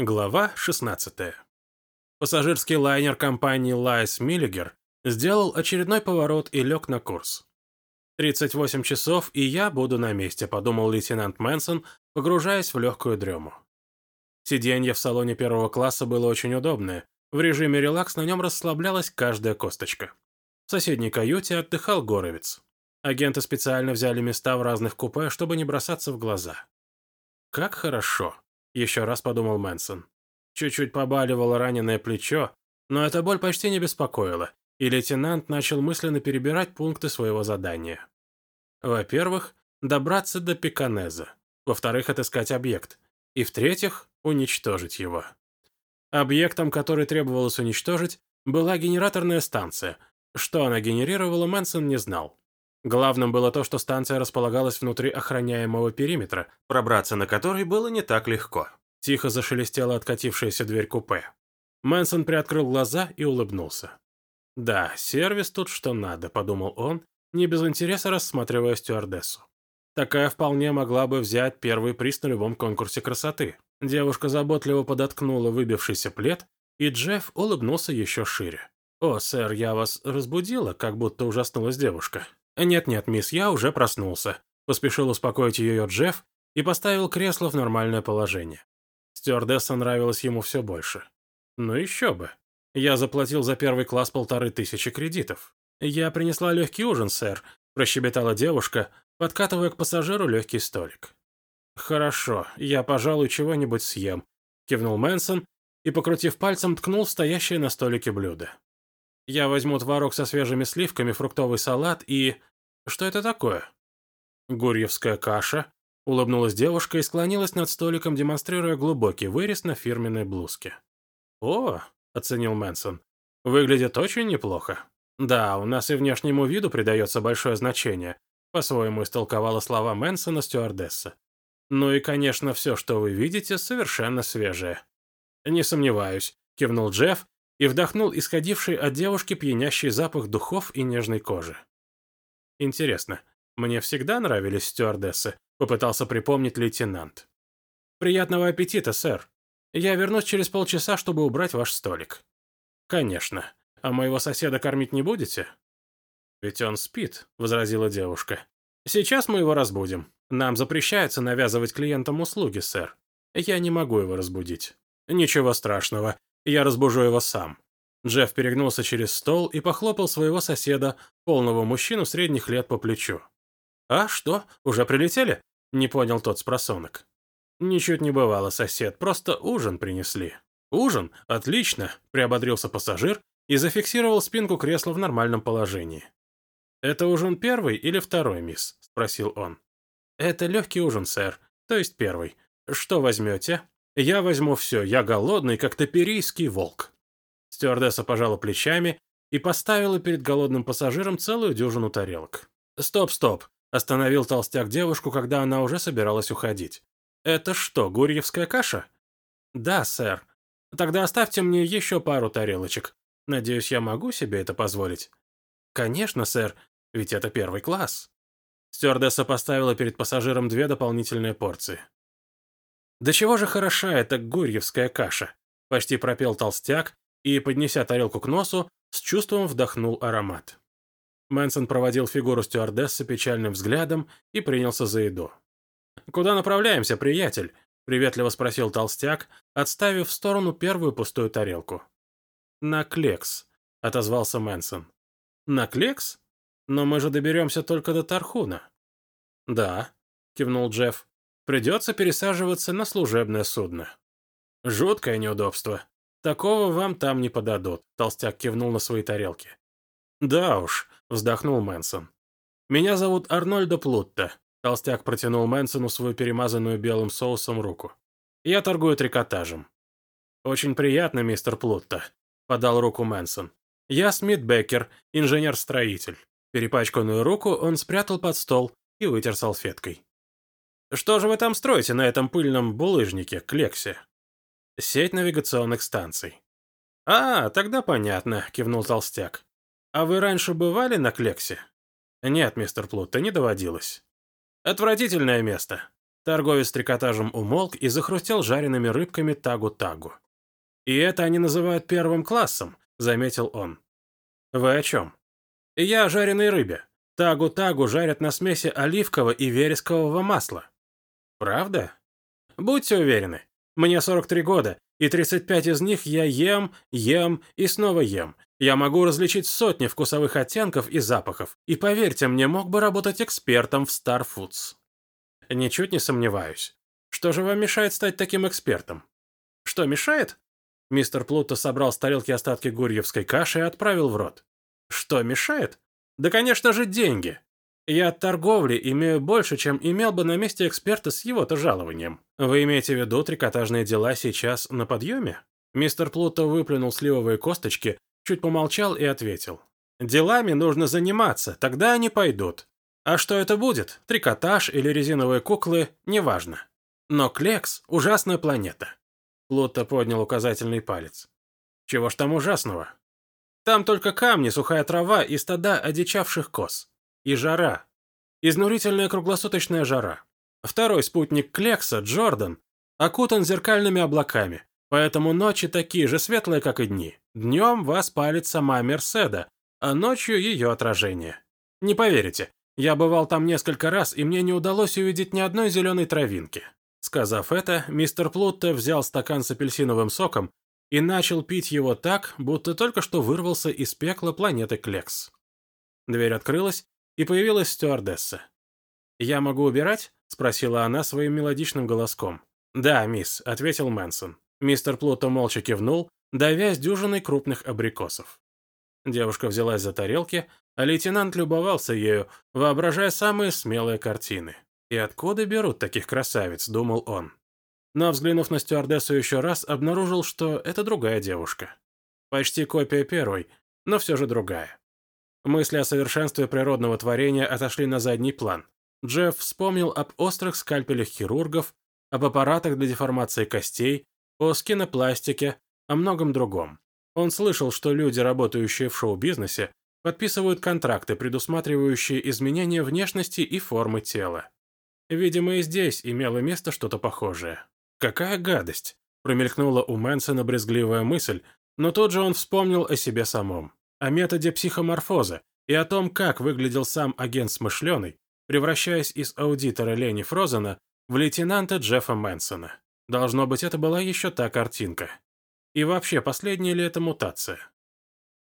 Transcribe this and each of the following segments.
Глава 16. Пассажирский лайнер компании Лайс Миллигер сделал очередной поворот и лег на курс. 38 часов, и я буду на месте, подумал лейтенант Мэнсон, погружаясь в легкую дрему. Сиденье в салоне первого класса было очень удобное. В режиме релакс на нем расслаблялась каждая косточка. В соседней каюте отдыхал Горовец. Агенты специально взяли места в разных купе, чтобы не бросаться в глаза. Как хорошо. Еще раз подумал Мэнсон. Чуть-чуть побаливало раненое плечо, но эта боль почти не беспокоила, и лейтенант начал мысленно перебирать пункты своего задания. Во-первых, добраться до Пиканеза. Во-вторых, отыскать объект. И в-третьих, уничтожить его. Объектом, который требовалось уничтожить, была генераторная станция. Что она генерировала, Мэнсон не знал. Главным было то, что станция располагалась внутри охраняемого периметра, пробраться на который было не так легко. Тихо зашелестела откатившаяся дверь купе. Мэнсон приоткрыл глаза и улыбнулся. «Да, сервис тут что надо», — подумал он, не без интереса рассматривая стюардессу. Такая вполне могла бы взять первый приз на любом конкурсе красоты. Девушка заботливо подоткнула выбившийся плед, и Джефф улыбнулся еще шире. «О, сэр, я вас разбудила?» — как будто ужаснулась девушка. «Нет-нет, мисс, я уже проснулся», – поспешил успокоить ее Джефф и поставил кресло в нормальное положение. Стюардесса нравилась ему все больше. Ну еще бы. Я заплатил за первый класс полторы тысячи кредитов. «Я принесла легкий ужин, сэр», – прощебетала девушка, подкатывая к пассажиру легкий столик. «Хорошо, я, пожалуй, чего-нибудь съем», – кивнул Мэнсон и, покрутив пальцем, ткнул в стоящее на столике блюдо. «Я возьму творог со свежими сливками, фруктовый салат и...» Что это такое?» «Гурьевская каша», — улыбнулась девушка и склонилась над столиком, демонстрируя глубокий вырез на фирменной блузке. «О», — оценил Мэнсон, — «выглядит очень неплохо». «Да, у нас и внешнему виду придается большое значение», — по-своему истолковала слова Мэнсона стюардесса. «Ну и, конечно, все, что вы видите, совершенно свежее». «Не сомневаюсь», — кивнул Джефф и вдохнул исходивший от девушки пьянящий запах духов и нежной кожи. Интересно, мне всегда нравились стюардессы, попытался припомнить лейтенант. Приятного аппетита, сэр. Я вернусь через полчаса, чтобы убрать ваш столик. Конечно. А моего соседа кормить не будете? Ведь он спит, возразила девушка. Сейчас мы его разбудим. Нам запрещается навязывать клиентам услуги, сэр. Я не могу его разбудить. Ничего страшного. Я разбужу его сам. Джефф перегнулся через стол и похлопал своего соседа, полного мужчину средних лет по плечу. «А что, уже прилетели?» — не понял тот спросонок. «Ничуть не бывало, сосед, просто ужин принесли». «Ужин? Отлично!» — приободрился пассажир и зафиксировал спинку кресла в нормальном положении. «Это ужин первый или второй, мисс?» — спросил он. «Это легкий ужин, сэр, то есть первый. Что возьмете?» «Я возьму все, я голодный, как топерийский волк». Стюардесса пожала плечами и поставила перед голодным пассажиром целую дюжину тарелок. «Стоп, стоп!» – остановил толстяк девушку, когда она уже собиралась уходить. «Это что, гурьевская каша?» «Да, сэр. Тогда оставьте мне еще пару тарелочек. Надеюсь, я могу себе это позволить?» «Конечно, сэр, ведь это первый класс». Стюардесса поставила перед пассажиром две дополнительные порции. «Да чего же хороша эта гурьевская каша?» – почти пропел толстяк, и, поднеся тарелку к носу, с чувством вдохнул аромат. Мэнсон проводил фигуру стюардессы печальным взглядом и принялся за еду. «Куда направляемся, приятель?» — приветливо спросил толстяк, отставив в сторону первую пустую тарелку. «На Клекс», — отозвался Мэнсон. «На Клекс? Но мы же доберемся только до Тархуна». «Да», — кивнул Джефф. «Придется пересаживаться на служебное судно». «Жуткое неудобство», Такого вам там не подадут», — толстяк кивнул на свои тарелки. «Да уж», — вздохнул Мэнсон. «Меня зовут Арнольдо Плутта», — толстяк протянул Мэнсону свою перемазанную белым соусом руку. «Я торгую трикотажем». «Очень приятно, мистер Плутта», — подал руку Мэнсон. «Я Смит Беккер, инженер-строитель». Перепачканную руку он спрятал под стол и вытер салфеткой. «Что же вы там строите на этом пыльном булыжнике, Клексе?» Сеть навигационных станций. «А, тогда понятно», — кивнул толстяк. «А вы раньше бывали на Клексе?» «Нет, мистер Плутто, не доводилось». «Отвратительное место». Торговец трикотажем умолк и захрустел жареными рыбками тагу-тагу. «И это они называют первым классом», — заметил он. «Вы о чем?» «Я о жареной рыбе. Тагу-тагу жарят на смеси оливкового и верескового масла». «Правда?» «Будьте уверены. Мне 43 года, и 35 из них я ем, ем и снова ем. Я могу различить сотни вкусовых оттенков и запахов, и поверьте мне, мог бы работать экспертом в Star Foods. Ничуть не сомневаюсь. Что же вам мешает стать таким экспертом? Что мешает? Мистер Плуто собрал с тарелки остатки гурьевской каши и отправил в рот. Что мешает? Да, конечно же, деньги. Я от торговли имею больше, чем имел бы на месте эксперта с его-то жалованием. Вы имеете в виду трикотажные дела сейчас на подъеме? Мистер Плуто выплюнул сливовые косточки, чуть помолчал и ответил. Делами нужно заниматься, тогда они пойдут. А что это будет, трикотаж или резиновые куклы, неважно. Но Клекс – ужасная планета. Плуто поднял указательный палец. Чего ж там ужасного? Там только камни, сухая трава и стада одичавших коз. И жара. Изнурительная круглосуточная жара. Второй спутник Клекса, Джордан, окутан зеркальными облаками, поэтому ночи такие же светлые, как и дни. Днем вас палит сама Мерседа, а ночью ее отражение. Не поверите, я бывал там несколько раз, и мне не удалось увидеть ни одной зеленой травинки. Сказав это, мистер Плутто взял стакан с апельсиновым соком и начал пить его так, будто только что вырвался из пекла планеты Клекс. Дверь открылась, и появилась стюардесса. «Я могу убирать?» — спросила она своим мелодичным голоском. «Да, мисс», — ответил Мэнсон. Мистер Плутто молча кивнул, давясь дюжиной крупных абрикосов. Девушка взялась за тарелки, а лейтенант любовался ею, воображая самые смелые картины. «И откуда берут таких красавиц?» – думал он. Но, взглянув на стюардессу еще раз, обнаружил, что это другая девушка. Почти копия первой, но все же другая. Мысли о совершенстве природного творения отошли на задний план. Джефф вспомнил об острых скальпелях хирургов, об аппаратах для деформации костей, о скинопластике, о многом другом. Он слышал, что люди, работающие в шоу-бизнесе, подписывают контракты, предусматривающие изменения внешности и формы тела. Видимо, и здесь имело место что-то похожее. «Какая гадость!» – промелькнула у Мэнсона брезгливая мысль, но тут же он вспомнил о себе самом, о методе психоморфоза и о том, как выглядел сам агент Смышленый, превращаясь из аудитора Лени Фрозена в лейтенанта Джеффа Мэнсона. Должно быть, это была еще та картинка. И вообще, последняя ли это мутация?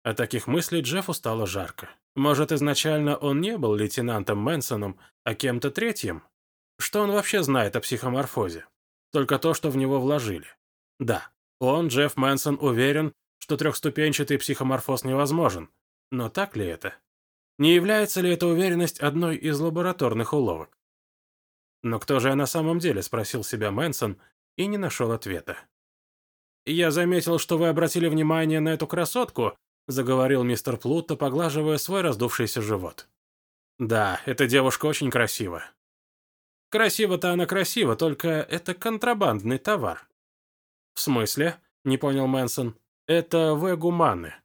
От таких мыслей Джеффу стало жарко. Может, изначально он не был лейтенантом Мэнсоном, а кем-то третьим? Что он вообще знает о психоморфозе? Только то, что в него вложили. Да, он, Джефф Мэнсон, уверен, что трехступенчатый психоморфоз невозможен. Но так ли это? Не является ли эта уверенность одной из лабораторных уловок? Но кто же я на самом деле, спросил себя Мэнсон и не нашел ответа. «Я заметил, что вы обратили внимание на эту красотку», заговорил мистер Плутто, поглаживая свой раздувшийся живот. «Да, эта девушка очень красива». «Красиво-то она красива, только это контрабандный товар». «В смысле?» – не понял Мэнсон. «Это вегуманы.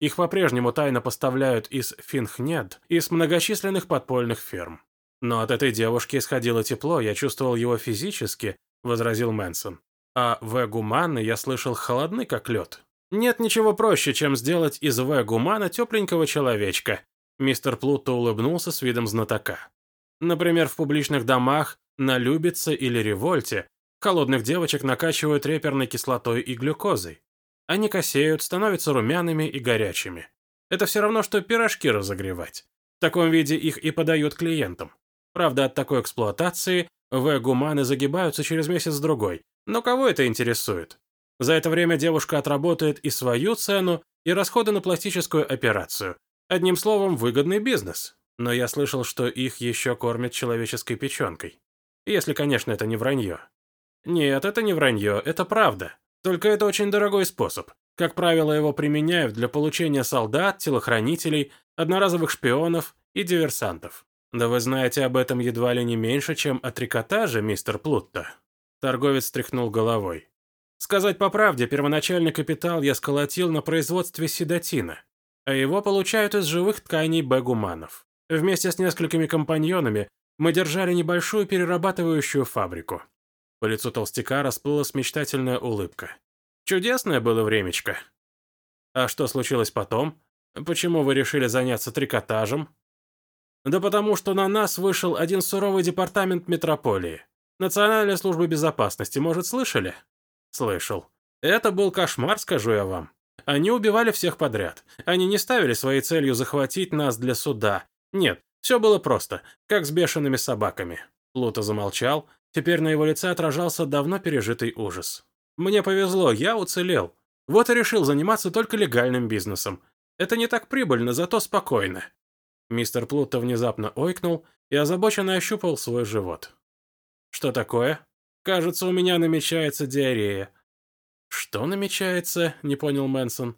Их по-прежнему тайно поставляют из Финхнед, из многочисленных подпольных ферм. Но от этой девушки исходило тепло, я чувствовал его физически», – возразил Мэнсон. А вегуманы, я слышал, холодны как лед. Нет ничего проще, чем сделать из вегумана тепленького человечка. Мистер Плутто улыбнулся с видом знатока. Например, в публичных домах, на Любице или Револьте, холодных девочек накачивают реперной кислотой и глюкозой. Они косеют, становятся румяными и горячими. Это все равно, что пирожки разогревать. В таком виде их и подают клиентам. Правда, от такой эксплуатации вегуманы загибаются через месяц-другой, но кого это интересует? За это время девушка отработает и свою цену, и расходы на пластическую операцию. Одним словом, выгодный бизнес. Но я слышал, что их еще кормят человеческой печенкой. Если, конечно, это не вранье. Нет, это не вранье, это правда. Только это очень дорогой способ. Как правило, его применяют для получения солдат, телохранителей, одноразовых шпионов и диверсантов. Да вы знаете об этом едва ли не меньше, чем о трикотаже, мистер Плутто. Торговец стряхнул головой. Сказать по правде, первоначальный капитал я сколотил на производстве седатина, а его получают из живых тканей бегуманов. Вместе с несколькими компаньонами Мы держали небольшую перерабатывающую фабрику. По лицу толстяка расплылась мечтательная улыбка. Чудесное было времечко. А что случилось потом? Почему вы решили заняться трикотажем? Да потому что на нас вышел один суровый департамент метрополии. Национальная служба безопасности, может, слышали? Слышал. Это был кошмар, скажу я вам. Они убивали всех подряд. Они не ставили своей целью захватить нас для суда. Нет, все было просто, как с бешеными собаками. Плуто замолчал. Теперь на его лице отражался давно пережитый ужас. Мне повезло, я уцелел. Вот и решил заниматься только легальным бизнесом. Это не так прибыльно, зато спокойно. Мистер Плутто внезапно ойкнул и озабоченно ощупал свой живот. «Что такое? Кажется, у меня намечается диарея». «Что намечается?» — не понял Мэнсон.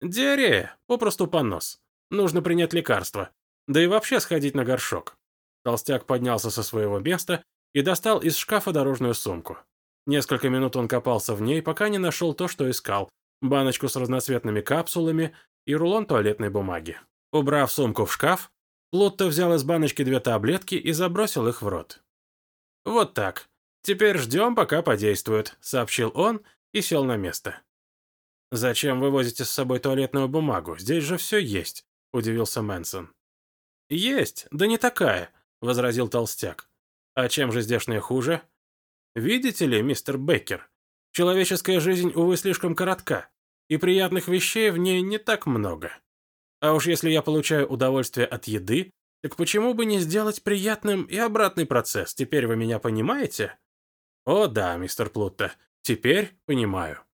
«Диарея, попросту понос. Нужно принять лекарство. Да и вообще сходить на горшок». Толстяк поднялся со своего места и достал из шкафа дорожную сумку. Несколько минут он копался в ней, пока не нашел то, что искал. Баночку с разноцветными капсулами и рулон туалетной бумаги. Убрав сумку в шкаф, Плутто взял из баночки две таблетки и забросил их в рот. «Вот так. Теперь ждем, пока подействует», — сообщил он и сел на место. «Зачем вы возите с собой туалетную бумагу? Здесь же все есть», — удивился Мэнсон. «Есть, да не такая», — возразил толстяк. «А чем же здешняя хуже?» «Видите ли, мистер Беккер, человеческая жизнь, увы, слишком коротка, и приятных вещей в ней не так много. А уж если я получаю удовольствие от еды, так почему бы не сделать приятным и обратный процесс? Теперь вы меня понимаете? О да, мистер Плутто, теперь понимаю.